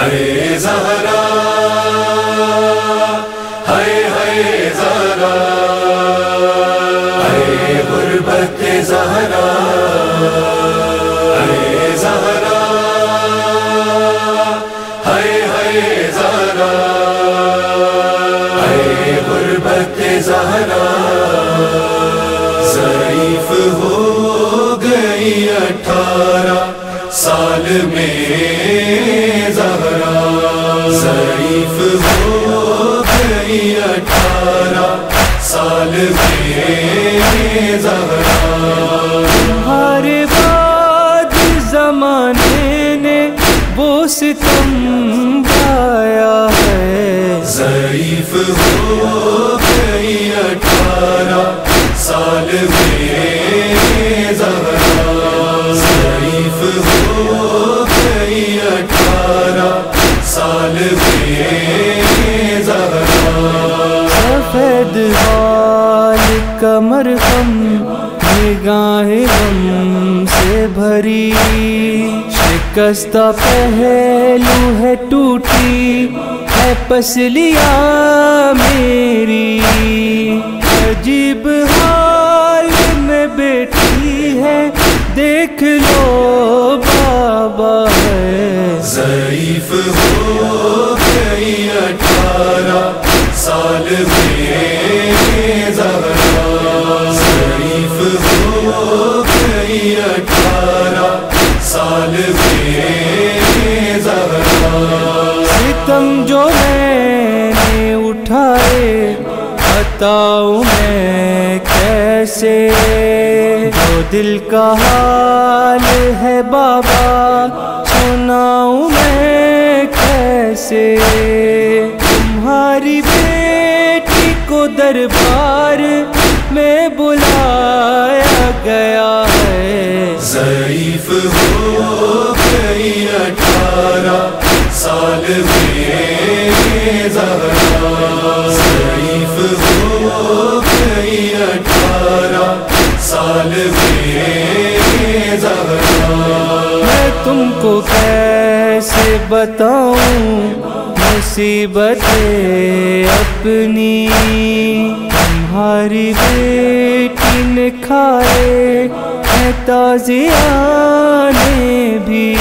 اے زہرا ہے ہے زہرا اے غربت زہرا اے زہرا ہے ہے زہرا اے غربت زہرا۔ ضعیف ہو گئی اٹھارہ سال میں۔ زہرا ضعیف ہو گئی اٹھارہ سال میں زہرا۔ ہر بعد زمانے نے وہ ستم گایا ہے۔ ضعیف ہو گئی اٹھارہ سال میں غم نگاہ غم سے بھری۔ شکستہ پہلو ہے ٹوٹی، ہے پسلیاں میری۔ عجیب حال میں بیٹھی ہے، دیکھ لو بابا ہے۔ ضعیف ہو گئی اٹھارہ سال میں زہرا ہو گئی اٹھارہ سال میں زہرا ستم جو میں نے اٹھائے بتاؤں میں کیسے؟ جو دل کا حال ہے بابا، سناؤں میں کیسے؟ تمہاری بیٹی کو دربار میں بلایا گیا ہے۔ ضعیف ہو گئی اٹھارہ سال میں زہرا۔ ضعیف ہو گئی اٹھارہ سال میں زہرا۔ میں تم کو کیسے بتاؤں؟ مصیبت اپنی۔ تمہاری بیٹی نے کھائے ہے تازیانے بھی۔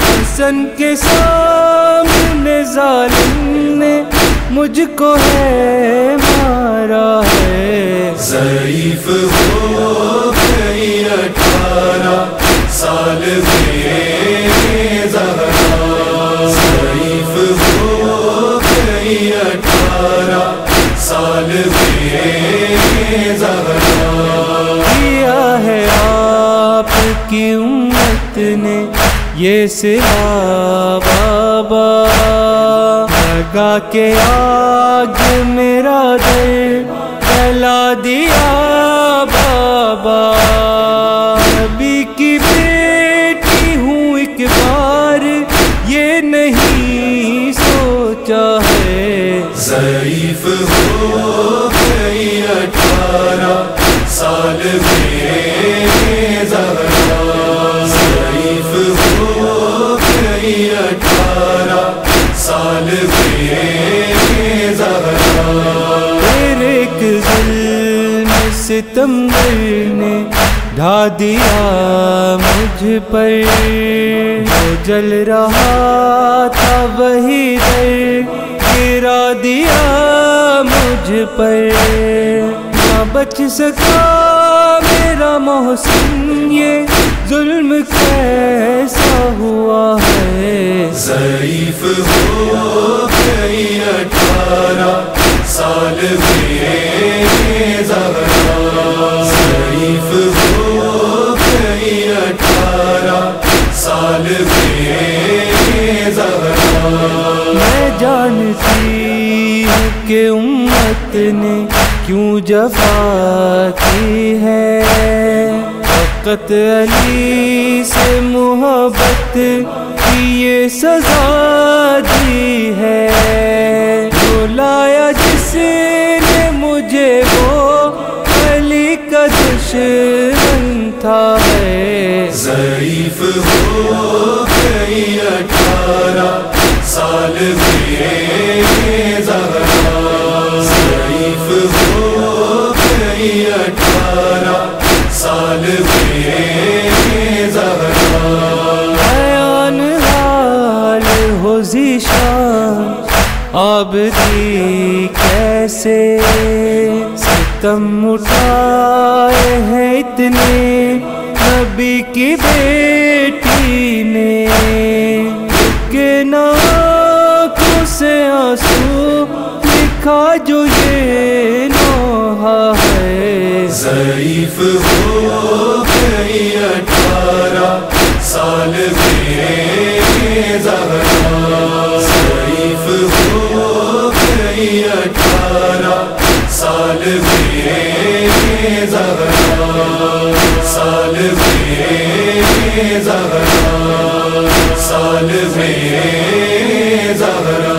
حسن کے سامنے ظالم نے مجھ کو ہے مارا ہے۔ ضعیف ہو گئی، اٹھارہ سال میں زہرا۔ ضعیف ہو گئی، اٹھارہ سال میں کیا ہے آپ کی امت نے یہ سوا بابا؟ لگا کے آگ میرا دل جلا دیا بابا۔ سال میں زہرا ہو گئی اٹھارہ سال میں زہرا تیرے ایک ظلم ستمبر نے ڈھا دیا مجھ پر۔ جو جل رہا تھا وہی در گرا دیا مجھ پر۔ بچ سکا میرا محسن یہ ظلم کیسا ہوا ہے؟ ضعیف ہو گئی اٹھارہ سال میں زہرا۔ ضعیف ہو گئی اٹھارہ سال میں زہرا۔ میں جانتی ہوں کہ امت نے کیوں جفا کی ہے؟ فقط علی سے محبت کی یہ سزا دی ہے۔ جو لایا جس نے مجھے وہ علی کا دشمن تھا ہے۔ ضعیف ہو گئی اٹھارہ سال میں اب دی کیسے؟ ستم اٹھائے ہیں اتنے، نبی کی بیٹی نے۔ کہ ناکوں سے آنسو لکھا جو یہ نوحہ ہے۔ ضعیف ہو گئی اٹھارہ سال میں زہرا۔ ضعیف ہو گئی اٹھارہ سال میں زہرا۔ سال میں زہرا۔ سال میں زہرا۔